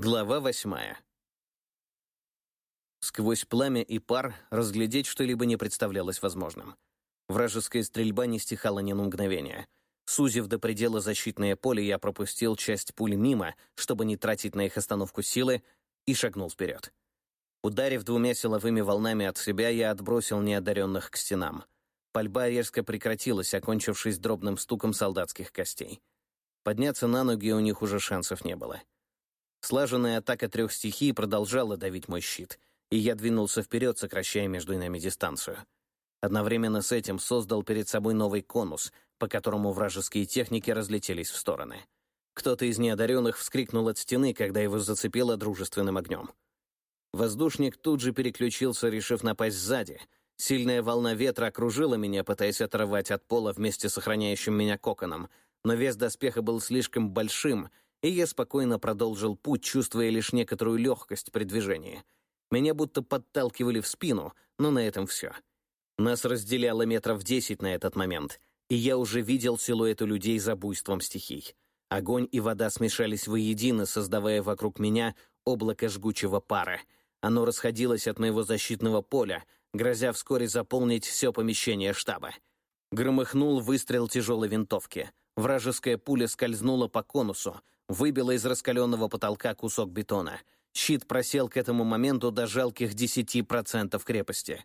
Глава восьмая. Сквозь пламя и пар разглядеть что-либо не представлялось возможным. Вражеская стрельба не стихала ни на мгновение. Сузив до предела защитное поле, я пропустил часть пуль мимо, чтобы не тратить на их остановку силы, и шагнул вперед. Ударив двумя силовыми волнами от себя, я отбросил неодаренных к стенам. Пальба резко прекратилась, окончившись дробным стуком солдатских костей. Подняться на ноги у них уже шансов не было. — Слаженная атака трех стихий продолжала давить мой щит, и я двинулся вперед, сокращая между нами дистанцию. Одновременно с этим создал перед собой новый конус, по которому вражеские техники разлетелись в стороны. Кто-то из неодаренных вскрикнул от стены, когда его зацепило дружественным огнем. Воздушник тут же переключился, решив напасть сзади. Сильная волна ветра окружила меня, пытаясь оторвать от пола вместе с охраняющим меня коконом, но вес доспеха был слишком большим — и я спокойно продолжил путь, чувствуя лишь некоторую легкость при движении. Меня будто подталкивали в спину, но на этом все. Нас разделяло метров десять на этот момент, и я уже видел силуэты людей за буйством стихий. Огонь и вода смешались воедино, создавая вокруг меня облако жгучего пара. Оно расходилось от моего защитного поля, грозя вскоре заполнить все помещение штаба. Громыхнул выстрел тяжелой винтовки. Вражеская пуля скользнула по конусу, выбила из раскаленного потолка кусок бетона. Щит просел к этому моменту до жалких 10% крепости.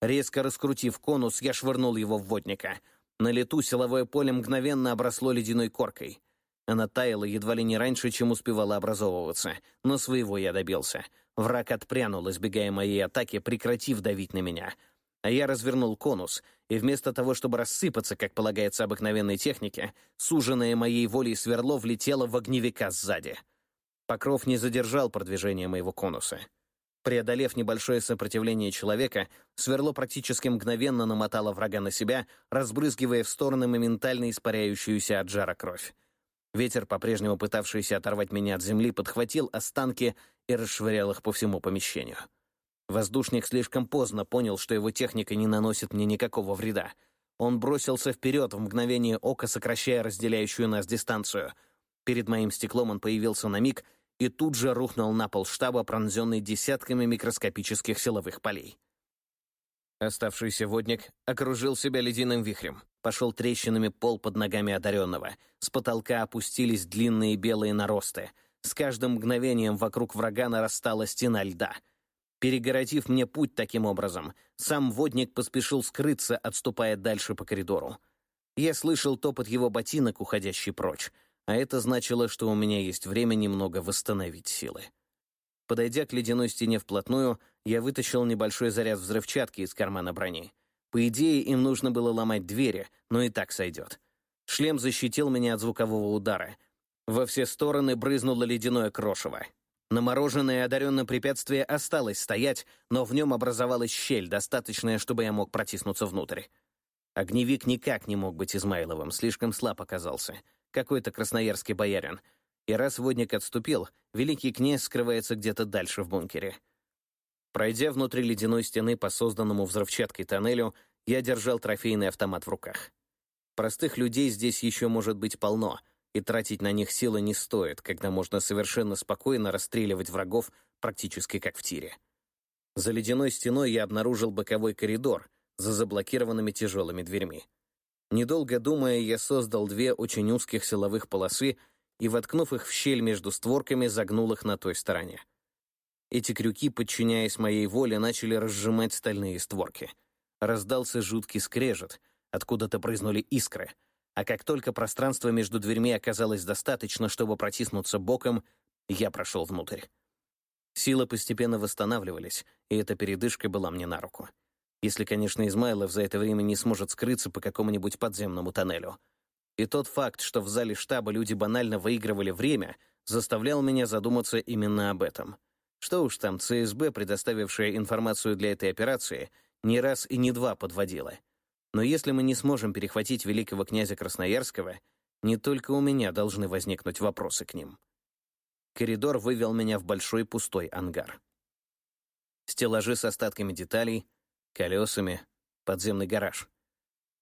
Резко раскрутив конус, я швырнул его в водника. На лету силовое поле мгновенно обросло ледяной коркой. Она таяла едва ли не раньше, чем успевала образовываться, но своего я добился. Враг отпрянул, избегая моей атаки, прекратив давить на меня — а я развернул конус, и вместо того, чтобы рассыпаться, как полагается обыкновенной технике, суженное моей волей сверло влетело в огневика сзади. Покров не задержал продвижение моего конуса. Преодолев небольшое сопротивление человека, сверло практически мгновенно намотало врага на себя, разбрызгивая в стороны моментально испаряющуюся от жара кровь. Ветер, по-прежнему пытавшийся оторвать меня от земли, подхватил останки и расшвырял их по всему помещению. Воздушник слишком поздно понял, что его техника не наносит мне никакого вреда. Он бросился вперед, в мгновение ока сокращая разделяющую нас дистанцию. Перед моим стеклом он появился на миг и тут же рухнул на пол штаба, пронзенный десятками микроскопических силовых полей. Оставшийся водник окружил себя ледяным вихрем. Пошел трещинами пол под ногами одаренного. С потолка опустились длинные белые наросты. С каждым мгновением вокруг врага нарастала стена льда — Перегородив мне путь таким образом, сам водник поспешил скрыться, отступая дальше по коридору. Я слышал топот его ботинок, уходящий прочь, а это значило, что у меня есть время немного восстановить силы. Подойдя к ледяной стене вплотную, я вытащил небольшой заряд взрывчатки из кармана брони. По идее, им нужно было ломать двери, но и так сойдет. Шлем защитил меня от звукового удара. Во все стороны брызнуло ледяное крошево. Намороженное одаренное препятствие осталось стоять, но в нем образовалась щель, достаточная, чтобы я мог протиснуться внутрь. Огневик никак не мог быть Измайловым, слишком слаб оказался. Какой-то красноярский боярин. И раз водник отступил, великий князь скрывается где-то дальше в бункере. Пройдя внутри ледяной стены по созданному взрывчаткой тоннелю, я держал трофейный автомат в руках. Простых людей здесь еще может быть полно — и тратить на них силы не стоит, когда можно совершенно спокойно расстреливать врагов практически как в тире. За ледяной стеной я обнаружил боковой коридор за заблокированными тяжелыми дверьми. Недолго думая, я создал две очень узких силовых полосы и, воткнув их в щель между створками, загнул их на той стороне. Эти крюки, подчиняясь моей воле, начали разжимать стальные створки. Раздался жуткий скрежет, откуда-то прызнули искры — а как только пространство между дверьми оказалось достаточно, чтобы протиснуться боком, я прошел внутрь. Силы постепенно восстанавливались, и эта передышка была мне на руку. Если, конечно, Измайлов за это время не сможет скрыться по какому-нибудь подземному тоннелю. И тот факт, что в зале штаба люди банально выигрывали время, заставлял меня задуматься именно об этом. Что уж там, ЦСБ, предоставившая информацию для этой операции, не раз и не два подводила — но если мы не сможем перехватить великого князя Красноярского, не только у меня должны возникнуть вопросы к ним. Коридор вывел меня в большой пустой ангар. Стеллажи с остатками деталей, колесами, подземный гараж.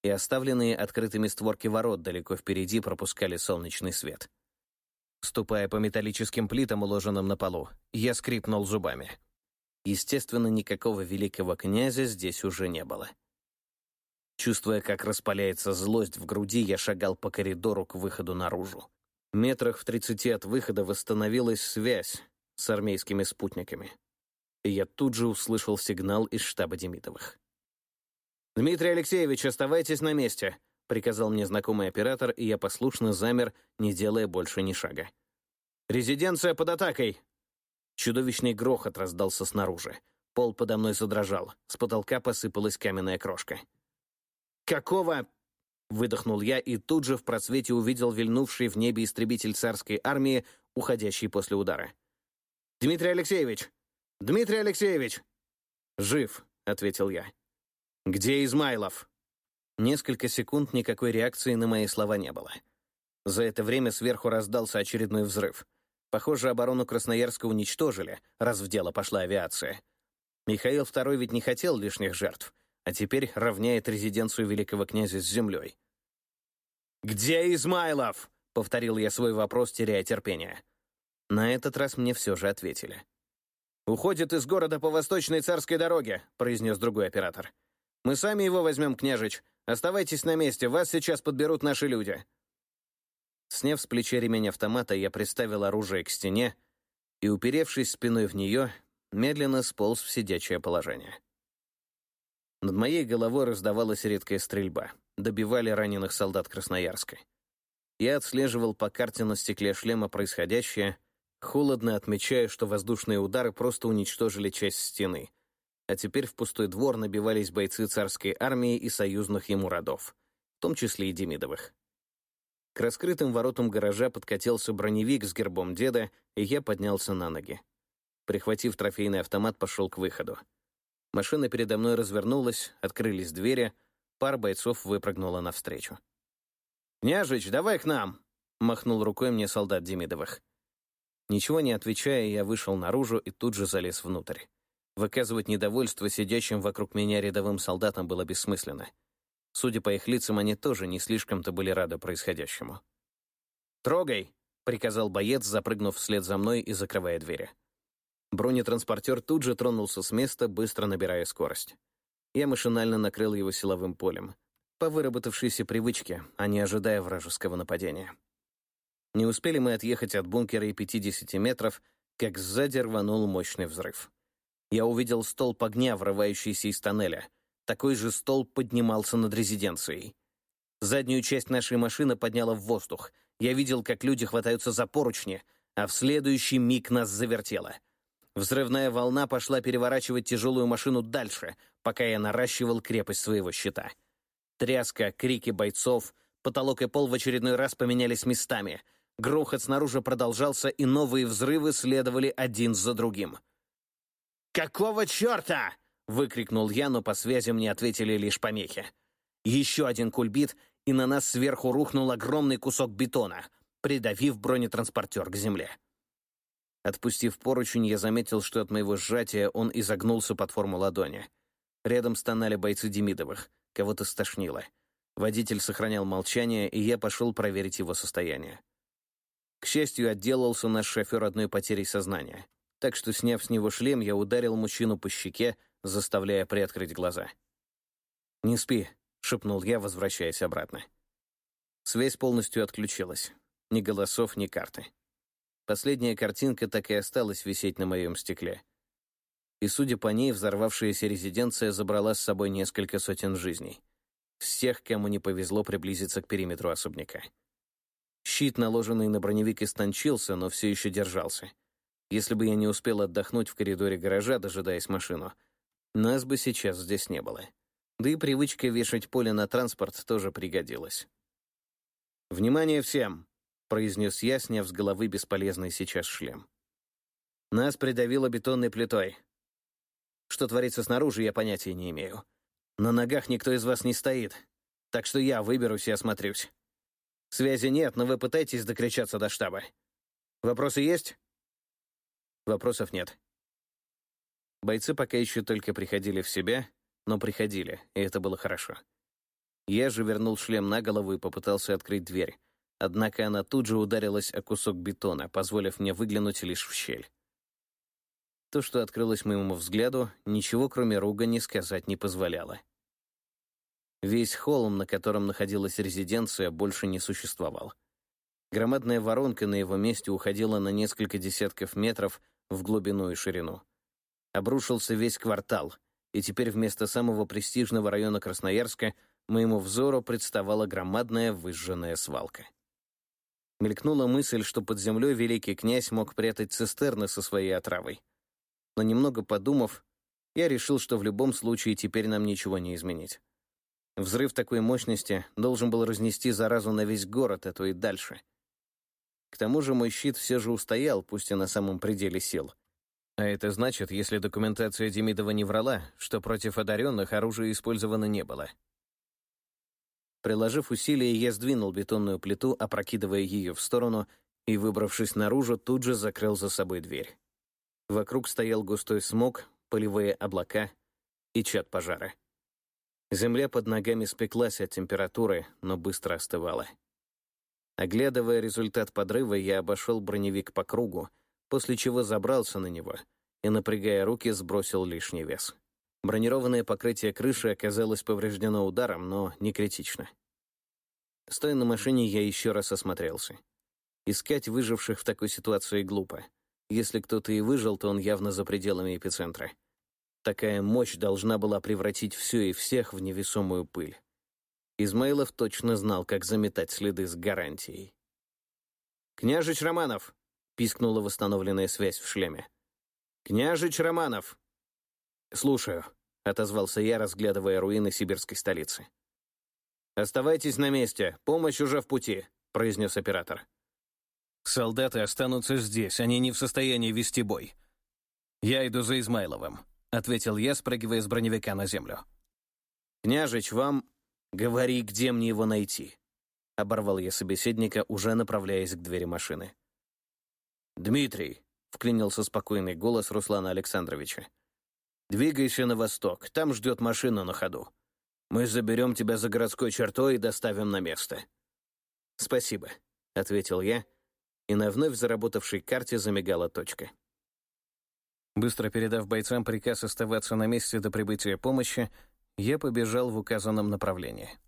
И оставленные открытыми створки ворот далеко впереди пропускали солнечный свет. Ступая по металлическим плитам, уложенным на полу, я скрипнул зубами. Естественно, никакого великого князя здесь уже не было. Чувствуя, как распаляется злость в груди, я шагал по коридору к выходу наружу. Метрах в тридцати от выхода восстановилась связь с армейскими спутниками. И я тут же услышал сигнал из штаба Демидовых. «Дмитрий Алексеевич, оставайтесь на месте», — приказал мне знакомый оператор, и я послушно замер, не делая больше ни шага. «Резиденция под атакой!» Чудовищный грохот раздался снаружи. Пол подо мной задрожал, с потолка посыпалась каменная крошка. «Какого?» — выдохнул я и тут же в просвете увидел вильнувший в небе истребитель царской армии, уходящий после удара. «Дмитрий Алексеевич! Дмитрий Алексеевич!» «Жив», — ответил я. «Где Измайлов?» Несколько секунд никакой реакции на мои слова не было. За это время сверху раздался очередной взрыв. Похоже, оборону Красноярска уничтожили, раз в дело пошла авиация. Михаил II ведь не хотел лишних жертв, а теперь равняет резиденцию великого князя с землей. «Где Измайлов?» — повторил я свой вопрос, теряя терпение. На этот раз мне все же ответили. «Уходит из города по восточной царской дороге», — произнес другой оператор. «Мы сами его возьмем, княжич. Оставайтесь на месте, вас сейчас подберут наши люди». Сняв с плеча ремень автомата, я приставил оружие к стене и, уперевшись спиной в нее, медленно сполз в сидячее положение. Над моей головой раздавалась редкая стрельба. Добивали раненых солдат Красноярска. Я отслеживал по карте на стекле шлема происходящее, холодно отмечая, что воздушные удары просто уничтожили часть стены. А теперь в пустой двор набивались бойцы царской армии и союзных ему родов, в том числе и Демидовых. К раскрытым воротам гаража подкатился броневик с гербом деда, и я поднялся на ноги. Прихватив трофейный автомат, пошел к выходу. Машина передо мной развернулась, открылись двери, пара бойцов выпрыгнула навстречу. «Княжич, давай к нам!» — махнул рукой мне солдат Демидовых. Ничего не отвечая, я вышел наружу и тут же залез внутрь. Выказывать недовольство сидящим вокруг меня рядовым солдатам было бессмысленно. Судя по их лицам, они тоже не слишком-то были рады происходящему. «Трогай!» — приказал боец, запрыгнув вслед за мной и закрывая двери. Бронетранспортер тут же тронулся с места, быстро набирая скорость. Я машинально накрыл его силовым полем, по выработавшейся привычке, а не ожидая вражеского нападения. Не успели мы отъехать от бункера и 50 метров, как сзади рванул мощный взрыв. Я увидел столб огня, врывающийся из тоннеля. Такой же столб поднимался над резиденцией. Заднюю часть нашей машины подняла в воздух. Я видел, как люди хватаются за поручни, а в следующий миг нас завертело — Взрывная волна пошла переворачивать тяжелую машину дальше, пока я наращивал крепость своего щита. Тряска, крики бойцов, потолок и пол в очередной раз поменялись местами. Грохот снаружи продолжался, и новые взрывы следовали один за другим. «Какого черта?» — выкрикнул я, но по связи мне ответили лишь помехи. Еще один кульбит, и на нас сверху рухнул огромный кусок бетона, придавив бронетранспортер к земле. Отпустив поручень, я заметил, что от моего сжатия он изогнулся под форму ладони. Рядом стонали бойцы Демидовых. Кого-то стошнило. Водитель сохранял молчание, и я пошел проверить его состояние. К счастью, отделался наш шофер одной потерей сознания. Так что, сняв с него шлем, я ударил мужчину по щеке, заставляя приоткрыть глаза. «Не спи», — шепнул я, возвращаясь обратно. Связь полностью отключилась. Ни голосов, ни карты. Последняя картинка так и осталась висеть на моем стекле. И, судя по ней, взорвавшаяся резиденция забрала с собой несколько сотен жизней. Всех, кому не повезло приблизиться к периметру особняка. Щит, наложенный на броневик, истончился, но все еще держался. Если бы я не успел отдохнуть в коридоре гаража, дожидаясь машину, нас бы сейчас здесь не было. Да и привычка вешать поле на транспорт тоже пригодилась. «Внимание всем!» Произнес я, сняв с головы бесполезный сейчас шлем. Нас придавило бетонной плитой. Что творится снаружи, я понятия не имею. На ногах никто из вас не стоит, так что я выберусь и осмотрюсь. Связи нет, но вы пытаетесь докричаться до штаба. Вопросы есть? Вопросов нет. Бойцы пока еще только приходили в себя, но приходили, и это было хорошо. Я же вернул шлем на голову и попытался открыть дверь, однако она тут же ударилась о кусок бетона, позволив мне выглянуть лишь в щель. То, что открылось моему взгляду, ничего кроме ругани сказать не позволяло. Весь холм, на котором находилась резиденция, больше не существовал. Громадная воронка на его месте уходила на несколько десятков метров в глубину и ширину. Обрушился весь квартал, и теперь вместо самого престижного района Красноярска моему взору представала громадная выжженная свалка. Мелькнула мысль, что под землей великий князь мог прятать цистерны со своей отравой но немного подумав, я решил, что в любом случае теперь нам ничего не изменить. Взрыв такой мощности должен был разнести заразу на весь город, а то и дальше. К тому же мой щит все же устоял, пусть и на самом пределе сил. А это значит, если документация Демидова не врала, что против одаренных оружия использовано не было. Приложив усилия, я сдвинул бетонную плиту, опрокидывая ее в сторону, и, выбравшись наружу, тут же закрыл за собой дверь. Вокруг стоял густой смог, полевые облака и чад пожара. Земля под ногами спеклась от температуры, но быстро остывала. Оглядывая результат подрыва, я обошел броневик по кругу, после чего забрался на него и, напрягая руки, сбросил лишний вес. Бронированное покрытие крыши оказалось повреждено ударом, но не критично. Стоя на машине, я еще раз осмотрелся. Искать выживших в такой ситуации глупо. Если кто-то и выжил, то он явно за пределами эпицентра. Такая мощь должна была превратить все и всех в невесомую пыль. Измаилов точно знал, как заметать следы с гарантией. «Княжич Романов!» — пискнула восстановленная связь в шлеме. «Княжич Романов!» «Слушаю», — отозвался я, разглядывая руины сибирской столицы. «Оставайтесь на месте, помощь уже в пути», — произнес оператор. Солдаты останутся здесь, они не в состоянии вести бой. Я иду за Измайловым», — ответил я, спрыгивая с броневика на землю. «Княжич, вам... Говори, где мне его найти», — оборвал я собеседника, уже направляясь к двери машины. «Дмитрий», — вклинился спокойный голос Руслана Александровича, «двигайся на восток, там ждет машина на ходу. Мы заберем тебя за городской чертой и доставим на место». «Спасибо», — ответил я, — и на вновь заработавшей карте замигала точка. Быстро передав бойцам приказ оставаться на месте до прибытия помощи, я побежал в указанном направлении.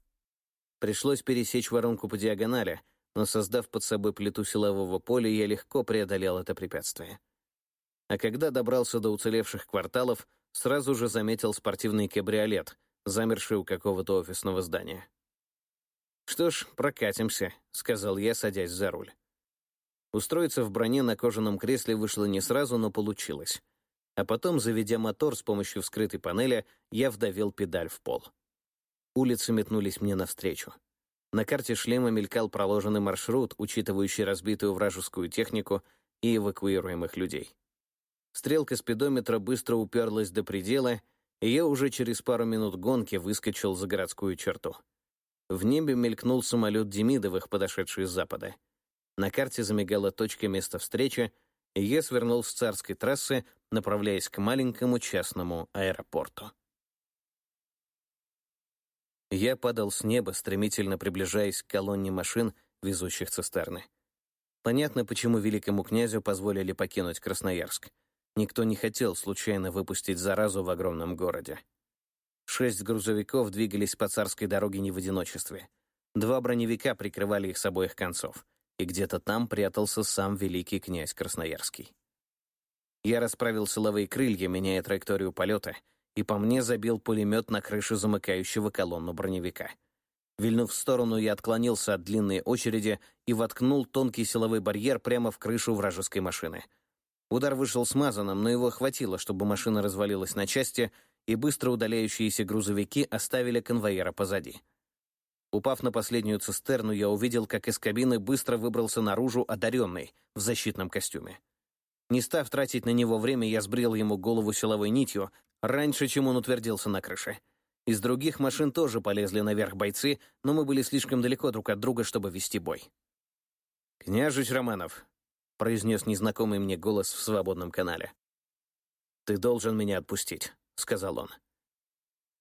Пришлось пересечь воронку по диагонали, но, создав под собой плиту силового поля, я легко преодолел это препятствие. А когда добрался до уцелевших кварталов, сразу же заметил спортивный кабриолет, замерший у какого-то офисного здания. «Что ж, прокатимся», — сказал я, садясь за руль. Устроиться в броне на кожаном кресле вышло не сразу, но получилось. А потом, заведя мотор с помощью вскрытой панели, я вдавил педаль в пол. Улицы метнулись мне навстречу. На карте шлема мелькал проложенный маршрут, учитывающий разбитую вражескую технику и эвакуируемых людей. Стрелка спидометра быстро уперлась до предела, и я уже через пару минут гонки выскочил за городскую черту. В небе мелькнул самолет Демидовых, подошедший с запада. На карте замигала точка места встречи, и я свернул с царской трассы, направляясь к маленькому частному аэропорту. Я падал с неба, стремительно приближаясь к колонне машин, везущих цистерны. Понятно, почему великому князю позволили покинуть Красноярск. Никто не хотел случайно выпустить заразу в огромном городе. Шесть грузовиков двигались по царской дороге не в одиночестве. Два броневика прикрывали их с обоих концов и где-то там прятался сам великий князь Красноярский. Я расправил силовые крылья, меняя траекторию полета, и по мне забил пулемет на крышу замыкающего колонну броневика. Вильнув в сторону, я отклонился от длинной очереди и воткнул тонкий силовой барьер прямо в крышу вражеской машины. Удар вышел смазанным, но его хватило, чтобы машина развалилась на части, и быстро удаляющиеся грузовики оставили конвоира позади. Упав на последнюю цистерну, я увидел, как из кабины быстро выбрался наружу одаренный в защитном костюме. Не став тратить на него время, я сбрил ему голову силовой нитью, раньше, чем он утвердился на крыше. Из других машин тоже полезли наверх бойцы, но мы были слишком далеко друг от друга, чтобы вести бой. «Княжич Романов», — произнес незнакомый мне голос в свободном канале. «Ты должен меня отпустить», — сказал он.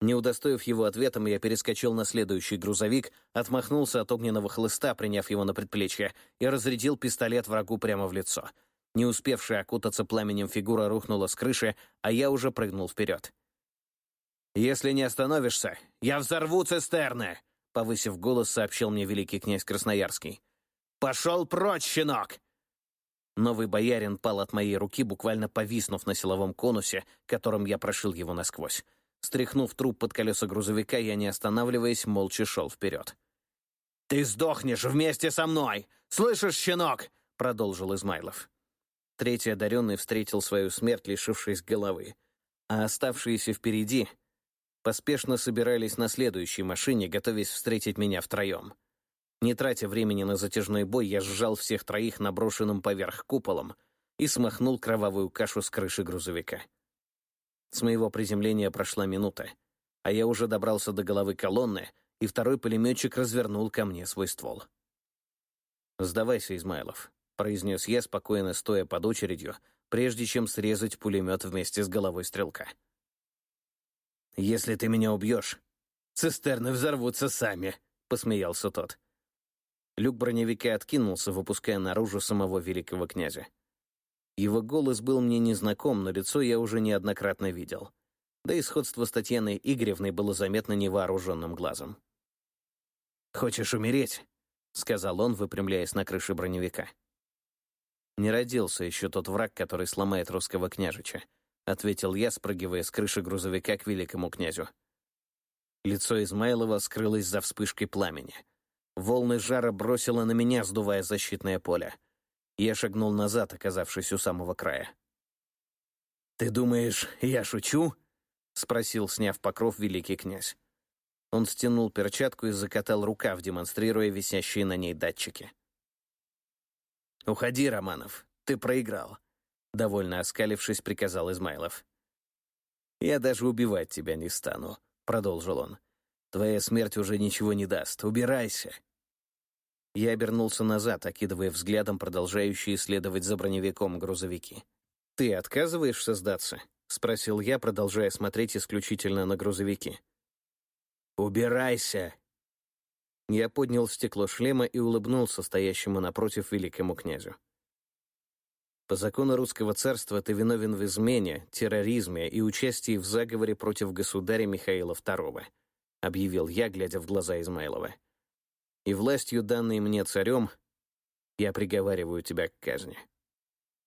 Не удостоив его ответом, я перескочил на следующий грузовик, отмахнулся от огненного хлыста, приняв его на предплечье, и разрядил пистолет врагу прямо в лицо. Не успевшая окутаться пламенем фигура рухнула с крыши, а я уже прыгнул вперед. «Если не остановишься, я взорву цистерны!» — повысив голос, сообщил мне великий князь Красноярский. «Пошел прочь, щенок!» Новый боярин пал от моей руки, буквально повиснув на силовом конусе, которым я прошил его насквозь. Стряхнув труп под колеса грузовика, я, не останавливаясь, молча шел вперед. «Ты сдохнешь вместе со мной! Слышишь, щенок?» — продолжил Измайлов. Третий одаренный встретил свою смерть, лишившись головы. А оставшиеся впереди поспешно собирались на следующей машине, готовясь встретить меня втроем. Не тратя времени на затяжной бой, я сжал всех троих наброшенным поверх куполом и смахнул кровавую кашу с крыши грузовика. С моего приземления прошла минута, а я уже добрался до головы колонны, и второй пулеметчик развернул ко мне свой ствол. «Сдавайся, Измайлов произнес я, спокойно стоя под очередью, прежде чем срезать пулемет вместе с головой стрелка. «Если ты меня убьешь, цистерны взорвутся сами», — посмеялся тот. Люк броневика откинулся, выпуская наружу самого великого князя. Его голос был мне незнаком, но лицо я уже неоднократно видел. Да и сходство с Татьяной Игоревной было заметно невооруженным глазом. «Хочешь умереть?» — сказал он, выпрямляясь на крыше броневика. «Не родился еще тот враг, который сломает русского княжича», — ответил я, спрыгивая с крыши грузовика к великому князю. Лицо Измайлова скрылось за вспышкой пламени. Волны жара бросило на меня, сдувая защитное поле. Я шагнул назад, оказавшись у самого края. «Ты думаешь, я шучу?» — спросил, сняв покров, великий князь. Он стянул перчатку и закатал рукав, демонстрируя висящие на ней датчики. «Уходи, Романов, ты проиграл», — довольно оскалившись, приказал Измайлов. «Я даже убивать тебя не стану», — продолжил он. «Твоя смерть уже ничего не даст. Убирайся». Я обернулся назад, окидывая взглядом продолжающие следовать за броневиком грузовики. «Ты отказываешься сдаться?» — спросил я, продолжая смотреть исключительно на грузовики. «Убирайся!» Я поднял стекло шлема и улыбнулся стоящему напротив великому князю. По закону русского царства ты виновен в измене, терроризме и участии в заговоре против государя Михаила II, объявил я, глядя в глаза Измайлова. И властью, данной мне царем, я приговариваю тебя к казни.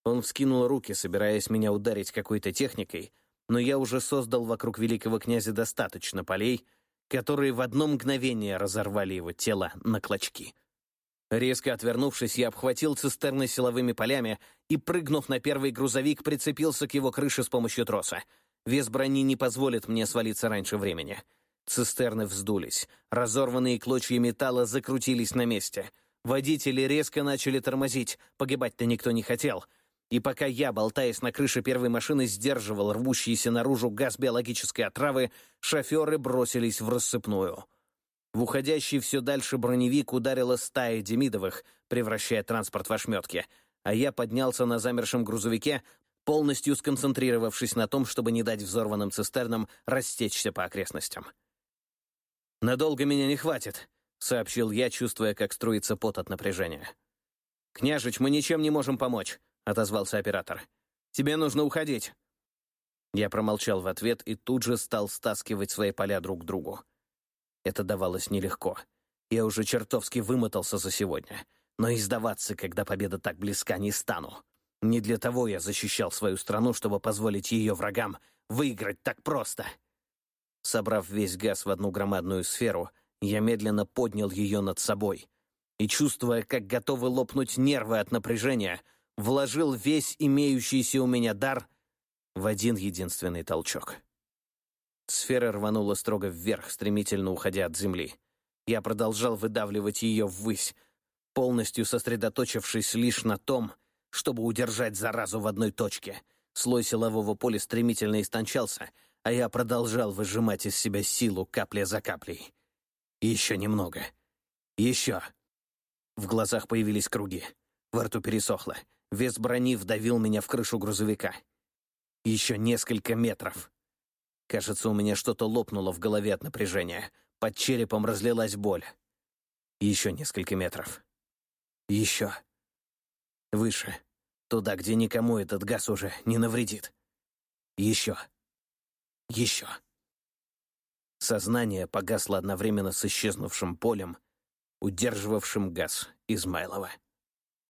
Он вскинул руки, собираясь меня ударить какой-то техникой, но я уже создал вокруг великого князя достаточно полей, которые в одно мгновение разорвали его тело на клочки. Резко отвернувшись, я обхватил цистерны силовыми полями и, прыгнув на первый грузовик, прицепился к его крыше с помощью троса. Вес брони не позволит мне свалиться раньше времени. Цистерны вздулись. Разорванные клочья металла закрутились на месте. Водители резко начали тормозить. Погибать-то никто не хотел — и пока я, болтаясь на крыше первой машины, сдерживал рвущийся наружу газ биологической отравы, шоферы бросились в рассыпную. В уходящий все дальше броневик ударила стая демидовых, превращая транспорт в ошметки, а я поднялся на замершем грузовике, полностью сконцентрировавшись на том, чтобы не дать взорванным цистернам растечься по окрестностям. «Надолго меня не хватит», — сообщил я, чувствуя, как струится пот от напряжения. «Княжич, мы ничем не можем помочь. — отозвался оператор. «Тебе нужно уходить». Я промолчал в ответ и тут же стал стаскивать свои поля друг к другу. Это давалось нелегко. Я уже чертовски вымотался за сегодня. Но и сдаваться, когда победа так близка, не стану. Не для того я защищал свою страну, чтобы позволить ее врагам выиграть так просто. Собрав весь газ в одну громадную сферу, я медленно поднял ее над собой. И, чувствуя, как готовы лопнуть нервы от напряжения, вложил весь имеющийся у меня дар в один единственный толчок. Сфера рванула строго вверх, стремительно уходя от земли. Я продолжал выдавливать ее ввысь, полностью сосредоточившись лишь на том, чтобы удержать заразу в одной точке. Слой силового поля стремительно истончался, а я продолжал выжимать из себя силу капля за каплей. Еще немного. Еще. В глазах появились круги. Во рту пересохло. Вес брони вдавил меня в крышу грузовика. Еще несколько метров. Кажется, у меня что-то лопнуло в голове от напряжения. Под черепом разлилась боль. Еще несколько метров. Еще. Выше. Туда, где никому этот газ уже не навредит. Еще. Еще. Сознание погасло одновременно с исчезнувшим полем, удерживавшим газ Измайлова.